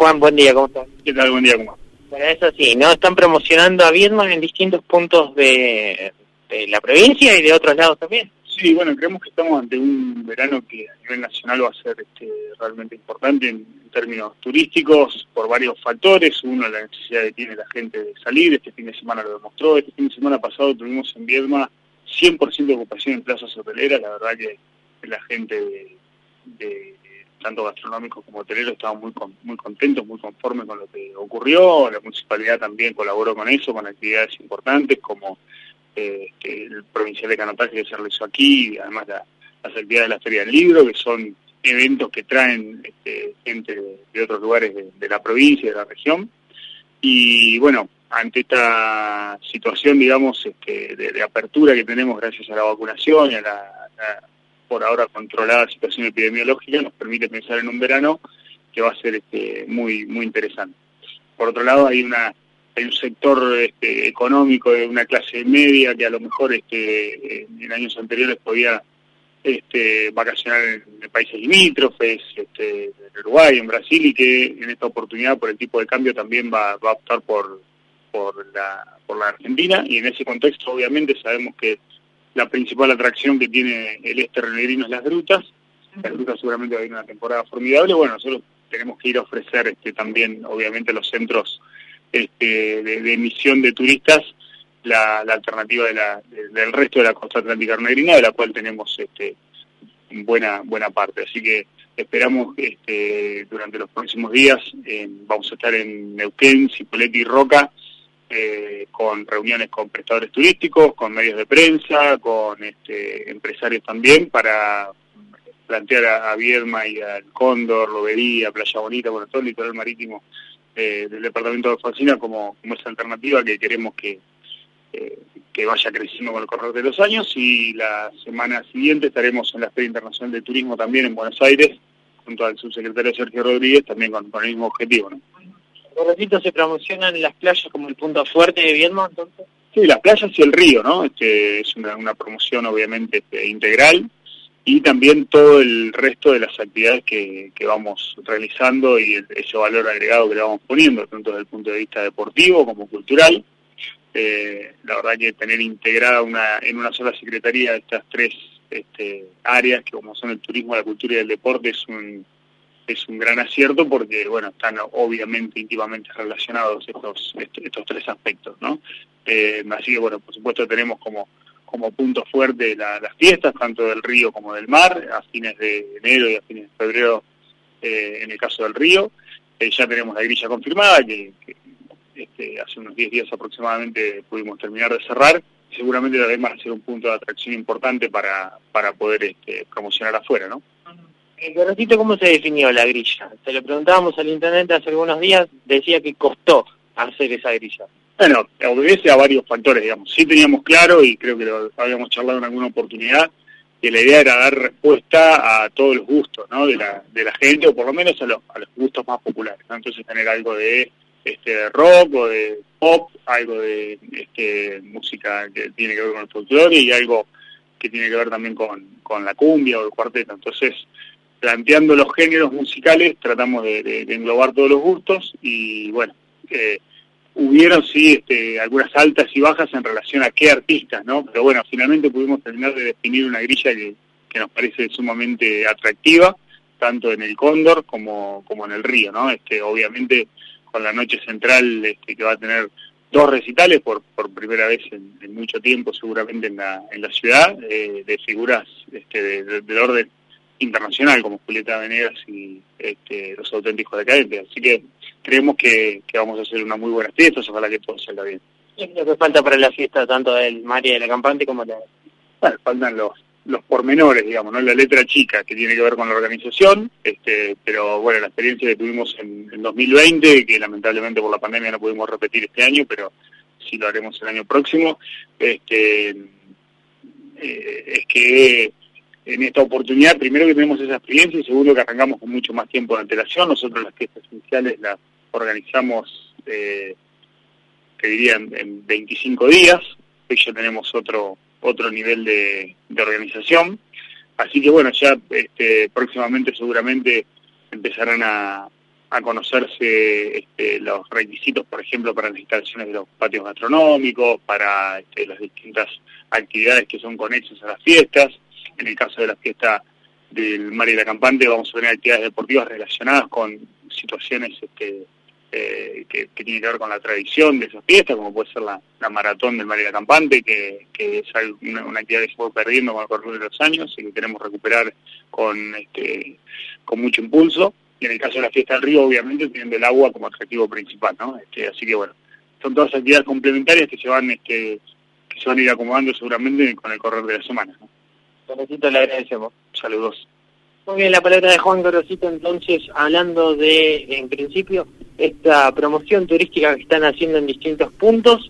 Juan? Buen día, ¿cómo estás? ¿Qué tal? Buen día, ¿cómo Bueno, eso sí, ¿no? Están promocionando a Viedma en distintos puntos de, de la provincia y de otros lados también. Sí, bueno, creemos que estamos ante un verano que a nivel nacional va a ser este, realmente importante en, términos turísticos por varios factores. Uno, la necesidad que tiene la gente de salir. Este fin de semana lo demostró. Este fin de semana pasado tuvimos en Viedma 100% de ocupación en plazas hoteleras. La verdad que la gente de, tanto gastronómicos como hoteleros estaban muy muy contentos, muy conformes con lo que ocurrió. La municipalidad también colaboró con eso, con actividades importantes como eh, el provincial de canotaje que se realizó aquí, además la, las actividades de la Feria del Libro, que son eventos que traen este, gente de, otros lugares de, la provincia, de la región. Y bueno, ante esta situación, digamos, este, de, apertura que tenemos gracias a la vacunación y a la, por ahora controlada situación epidemiológica, nos permite pensar en un verano que va a ser este, muy, muy interesante. Por otro lado, hay una hay un sector este, económico de una clase media que a lo mejor este, en años anteriores podía este, vacacionar en, países limítrofes, este, en Uruguay, en Brasil, y que en esta oportunidad, por el tipo de cambio, también va, va a optar por, por, la, por la Argentina. Y en ese contexto, obviamente, sabemos que la principal atracción que tiene el este renegrino es las grutas. Las grutas seguramente va a ir una temporada formidable. Bueno, nosotros tenemos que ir a ofrecer este, también, obviamente, los centros este, de, emisión de turistas la, alternativa de la, del resto de la costa atlántica arnegrina, de la cual tenemos este, buena buena parte. Así que esperamos este, durante los próximos días, vamos a estar en Neuquén, Cipolletti y Roca, eh, con reuniones con prestadores turísticos, con medios de prensa, con este, empresarios también, para plantear a, Viedma y al Cóndor, Lobería, Playa Bonita, bueno, todo el litoral marítimo eh, del departamento de Alfonsina como, como esa alternativa que queremos que, eh, que vaya creciendo con el correr de los años y la semana siguiente estaremos en la Feria Internacional de Turismo también en Buenos Aires junto al subsecretario Sergio Rodríguez también con, el mismo objetivo. ¿no? Los se promocionan las playas como el punto fuerte de Viedma entonces. Sí, las playas y el río, ¿no? Este, es una, promoción obviamente este, integral y también todo el resto de las actividades que, que vamos realizando y ese valor agregado que le vamos poniendo, tanto desde el punto de vista deportivo como cultural. Eh, la verdad que tener integrada una, en una sola secretaría estas tres este, áreas, que como son el turismo, la cultura y el deporte, es un, es un gran acierto porque, bueno, están obviamente íntimamente relacionados estos, estos, tres aspectos, ¿no? Eh, así que, bueno, por supuesto tenemos como como punto fuerte las fiestas, tanto del río como del mar, a fines de enero y a fines de febrero eh, en el caso del río. Eh, ya tenemos la grilla confirmada, que, este, hace unos 10 días aproximadamente pudimos terminar de cerrar. Seguramente también va a ser un punto de atracción importante para, para poder este, promocionar afuera, ¿no? Ratito ¿cómo se definió la grilla? Se lo preguntábamos al intendente hace algunos días, decía que costó hacer esa grilla. Bueno, obedece a varios factores, digamos. Sí teníamos claro, y creo que lo habíamos charlado en alguna oportunidad, que la idea era dar respuesta a todos los gustos ¿no? de, la, de la gente, o por lo menos a los, a los gustos más populares. Entonces tener algo de, este, rock o de pop, algo de este, música que tiene que ver con el folclore y algo que tiene que ver también con, con la cumbia o el cuarteto. Entonces, planteando los géneros musicales, tratamos de, englobar todos los gustos y bueno, eh, hubieron sí este, algunas altas y bajas en relación a qué artistas, ¿no? Pero bueno, finalmente pudimos terminar de definir una grilla que, que nos parece sumamente atractiva, tanto en el Cóndor como, como en el Río, ¿no? Este, obviamente con la noche central este, que va a tener dos recitales por, por primera vez en, mucho tiempo seguramente en la, en la ciudad, eh, de figuras este, del orden internacional como Julieta Venegas y este, los auténticos decadentes. Así que creemos que, vamos a hacer una muy buena fiesta, ojalá que todo salga bien. ¿Qué es lo que falta para la fiesta, tanto del María de la Campante como de Bueno, faltan los los pormenores, digamos, ¿no? La letra chica que tiene que ver con la organización, este, pero bueno, la experiencia que tuvimos en, en 2020, que lamentablemente por la pandemia no pudimos repetir este año, pero sí lo haremos el año próximo, este, eh, es que en esta oportunidad, primero que tenemos esa experiencia y segundo que arrancamos con mucho más tiempo de antelación. Nosotros las fiestas iniciales las organizamos, eh, que diría, en, 25 días. Hoy ya tenemos otro otro nivel de, organización. Así que bueno, ya este, próximamente seguramente empezarán a, a conocerse este, los requisitos, por ejemplo, para las instalaciones de los patios gastronómicos, para este, las distintas actividades que son conexas a las fiestas. En el caso de la fiesta del Mar y la Campante vamos a tener actividades deportivas relacionadas con situaciones este, eh, que, tienen que ver con la tradición de esas fiestas, como puede ser la, maratón del Mar y la Campante, que, es una, actividad que se fue perdiendo con el correr de los años y que queremos recuperar con, este, mucho impulso y en el caso de la fiesta del río, obviamente, teniendo el agua como atractivo principal, ¿no? Este, así que bueno, son todas actividades complementarias que se van que se van a ir acomodando seguramente con el correr de la semana, ¿no? Le agradecemos. Saludos. Muy bien, la palabra de Juan Gorosito, entonces, hablando de, en principio, esta promoción turística que están haciendo en distintos puntos,